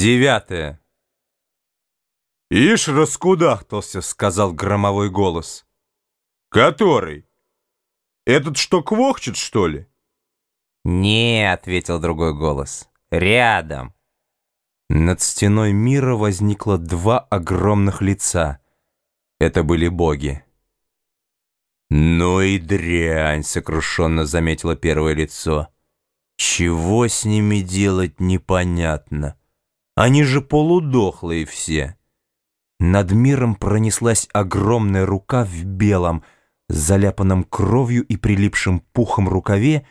Девятое. «Ишь, раскудахтался», — сказал громовой голос. «Который? Этот что, квохчет, что ли?» «Не», — ответил другой голос, — «рядом». Над стеной мира возникло два огромных лица. Это были боги. «Ну и дрянь», — сокрушенно заметило первое лицо. «Чего с ними делать, непонятно». Они же полудохлые все. Над миром пронеслась огромная рука в белом, заляпанном кровью и прилипшим пухом рукаве,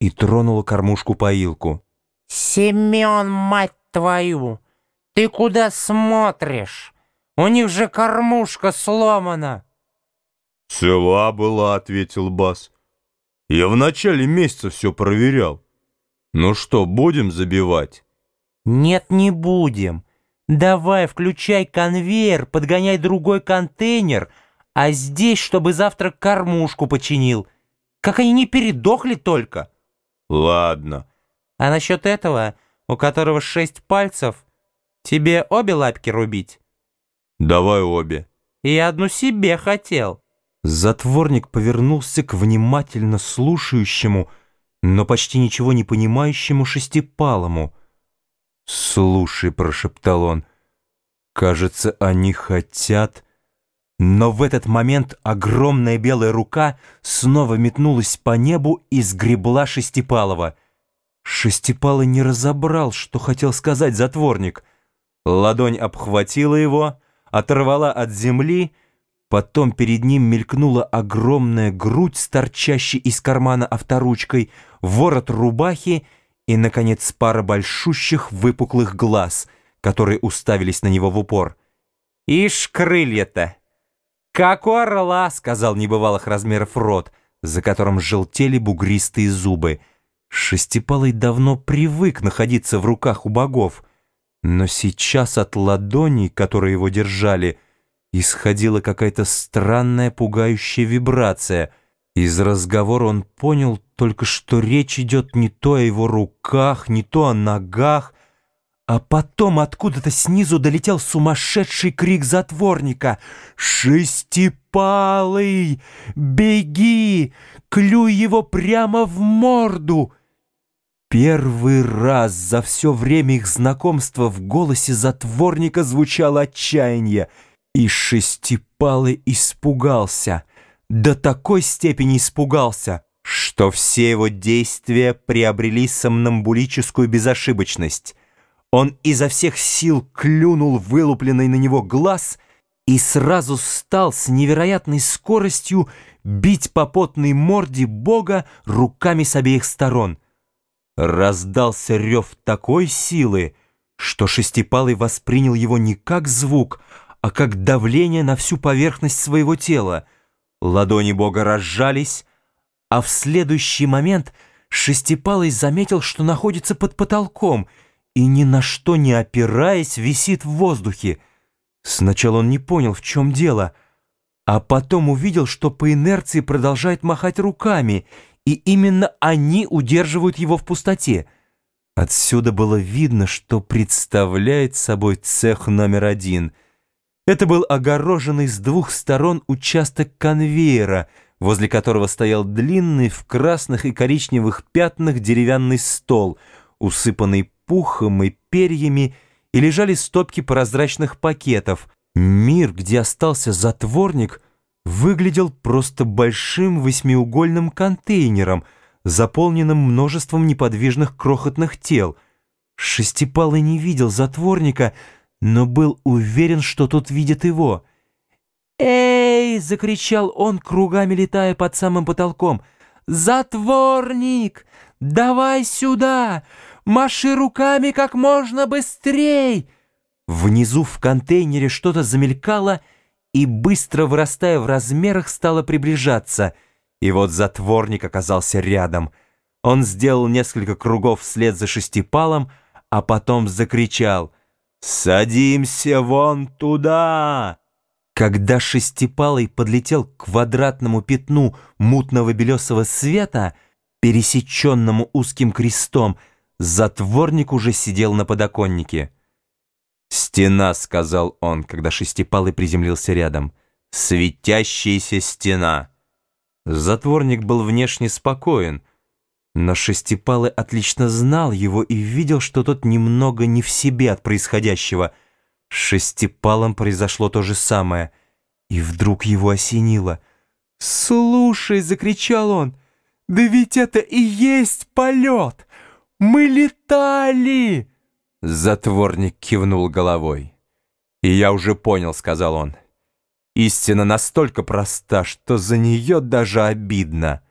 и тронула кормушку-поилку. «Семен, мать твою, ты куда смотришь? У них же кормушка сломана!» «Цела была», — ответил Бас. «Я в начале месяца все проверял. Ну что, будем забивать?» «Нет, не будем. Давай, включай конвейер, подгоняй другой контейнер, а здесь, чтобы завтра кормушку починил. Как они не передохли только!» «Ладно». «А насчет этого, у которого шесть пальцев, тебе обе лапки рубить?» «Давай обе». «И одну себе хотел». Затворник повернулся к внимательно слушающему, но почти ничего не понимающему шестипалому — «Слушай», — прошептал он, — «кажется, они хотят...» Но в этот момент огромная белая рука снова метнулась по небу и сгребла Шестипалова. Шестипалый не разобрал, что хотел сказать затворник. Ладонь обхватила его, оторвала от земли, потом перед ним мелькнула огромная грудь с торчащей из кармана авторучкой, ворот рубахи — и, наконец, пара большущих выпуклых глаз, которые уставились на него в упор. «Ишь, крылья-то! Как у орла!» — сказал небывалых размеров рот, за которым желтели бугристые зубы. Шестипалый давно привык находиться в руках у богов, но сейчас от ладоней, которые его держали, исходила какая-то странная пугающая вибрация — из разговора он понял только, что речь идет не то о его руках, не то о ногах, а потом откуда-то снизу долетел сумасшедший крик затворника «Шестипалый! Беги! Клюй его прямо в морду!» Первый раз за все время их знакомства в голосе затворника звучало отчаяние, и Шестипалый испугался — до такой степени испугался, что все его действия приобрели сомнамбулическую безошибочность. Он изо всех сил клюнул вылупленный на него глаз и сразу стал с невероятной скоростью бить по потной морде Бога руками с обеих сторон. Раздался рев такой силы, что Шестипалый воспринял его не как звук, а как давление на всю поверхность своего тела — Ладони Бога разжались, а в следующий момент Шестипалый заметил, что находится под потолком и ни на что не опираясь висит в воздухе. Сначала он не понял, в чем дело, а потом увидел, что по инерции продолжает махать руками, и именно они удерживают его в пустоте. Отсюда было видно, что представляет собой цех номер один — это был огороженный с двух сторон участок конвейера, возле которого стоял длинный в красных и коричневых пятнах деревянный стол, усыпанный пухом и перьями, и лежали стопки прозрачных пакетов. Мир, где остался затворник, выглядел просто большим восьмиугольным контейнером, заполненным множеством неподвижных крохотных тел. Шестипалый не видел затворника, но был уверен, что тот видит его. «Эй!» — закричал он, кругами летая под самым потолком. «Затворник! Давай сюда! Маши руками как можно быстрей!» Внизу в контейнере что-то замелькало и, быстро вырастая в размерах, стало приближаться. И вот затворник оказался рядом. Он сделал несколько кругов вслед за шестипалом, а потом закричал — «Садимся вон туда!» Когда шестипалый подлетел к квадратному пятну мутного белесого света, пересеченному узким крестом, затворник уже сидел на подоконнике. «Стена», — сказал он, когда Шестипалый приземлился рядом. «Светящаяся стена». Затворник был внешне спокоен, но Шестипалый отлично знал его и видел, что тот немного не в себе от происходящего. С Шестипалом произошло то же самое, и вдруг его осенило. «Слушай!» — закричал он. «Да ведь это и есть полет! Мы летали!» Затворник кивнул головой. «И я уже понял», — сказал он. «Истина настолько проста, что за нее даже обидно».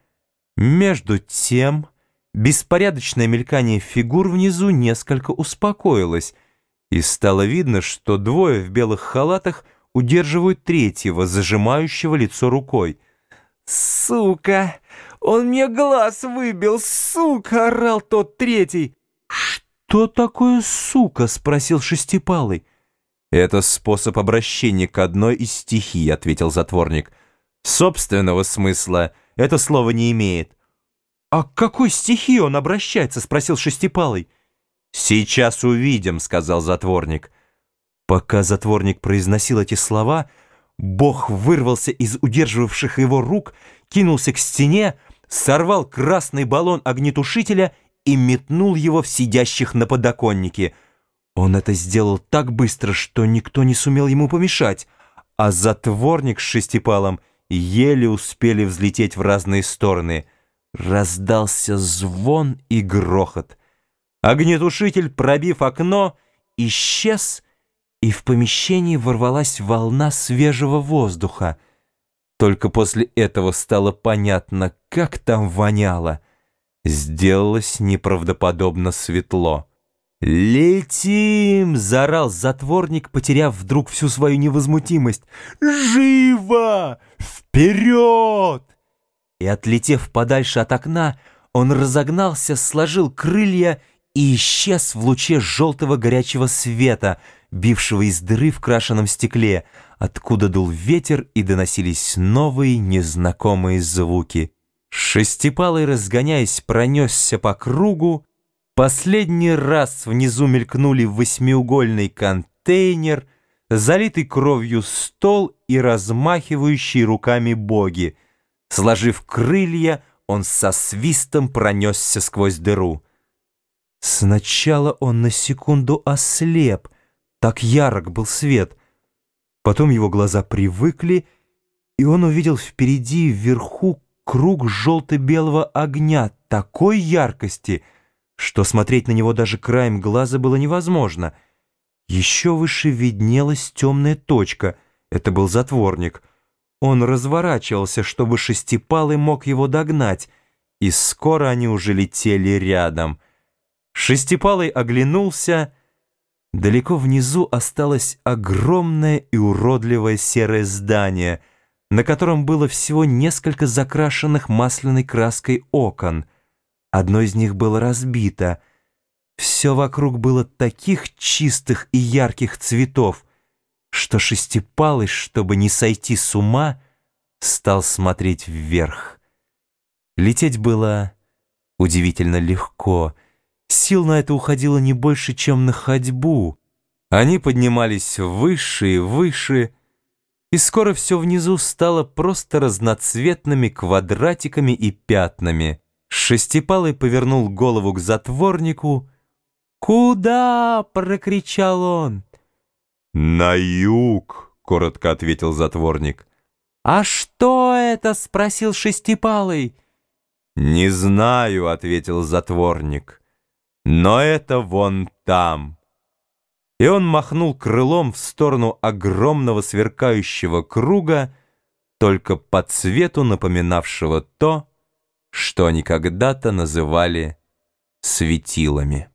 Между тем, беспорядочное мелькание фигур внизу несколько успокоилось, и стало видно, что двое в белых халатах удерживают третьего, зажимающего лицо рукой. «Сука! Он мне глаз выбил! Сука!» — орал тот третий. «Что такое сука?» — спросил Шестипалый. «Это способ обращения к одной из стихий», — ответил затворник. «Собственного смысла это слово не имеет». «А к какой стихии он обращается?» — спросил Шестипалый. «Сейчас увидим», — сказал затворник. Пока затворник произносил эти слова, Бог вырвался из удерживавших его рук, кинулся к стене, сорвал красный баллон огнетушителя и метнул его в сидящих на подоконнике. Он это сделал так быстро, что никто не сумел ему помешать, а затворник с шестипалом еле успели взлететь в разные стороны. Раздался звон и грохот. Огнетушитель, пробив окно, исчез, и в помещении ворвалась волна свежего воздуха. Только после этого стало понятно, как там воняло. Сделалось неправдоподобно светло. «Летим!» — заорал затворник, потеряв вдруг всю свою невозмутимость. «Живо! Вперед!» И, отлетев подальше от окна, он разогнался, сложил крылья и исчез в луче желтого горячего света, бившего из дыры в крашеном стекле, откуда дул ветер и доносились новые незнакомые звуки. Шестипалый, разгоняясь, пронесся по кругу. Последний раз внизу мелькнули восьмиугольный контейнер, залитый кровью стол и размахивающие руками боги. Сложив крылья, он со свистом пронесся сквозь дыру. Сначала он на секунду ослеп, так ярок был свет. Потом его глаза привыкли, и он увидел впереди, вверху, круг желто-белого огня такой яркости, что смотреть на него даже краем глаза было невозможно. Еще выше виднелась темная точка. Это был затворник. Он разворачивался, чтобы шестипалый мог его догнать, и скоро они уже летели рядом. Шестипалый оглянулся. Далеко внизу осталось огромное и уродливое серое здание — на котором было всего несколько закрашенных масляной краской окон. Одно из них было разбито. Все вокруг было таких чистых и ярких цветов, что шестипалый, чтобы не сойти с ума, стал смотреть вверх. Лететь было удивительно легко. Сил на это уходило не больше, чем на ходьбу. Они поднимались выше и выше, и скоро все внизу стало просто разноцветными квадратиками и пятнами. Шестипалый повернул голову к затворнику. «Куда?» — прокричал он. «На юг», — коротко ответил затворник. «А что это?» — спросил Шестипалый. «Не знаю», — ответил затворник. «Но это вон там» и он махнул крылом в сторону огромного сверкающего круга, только по цвету напоминавшего то, что они когда-то называли светилами.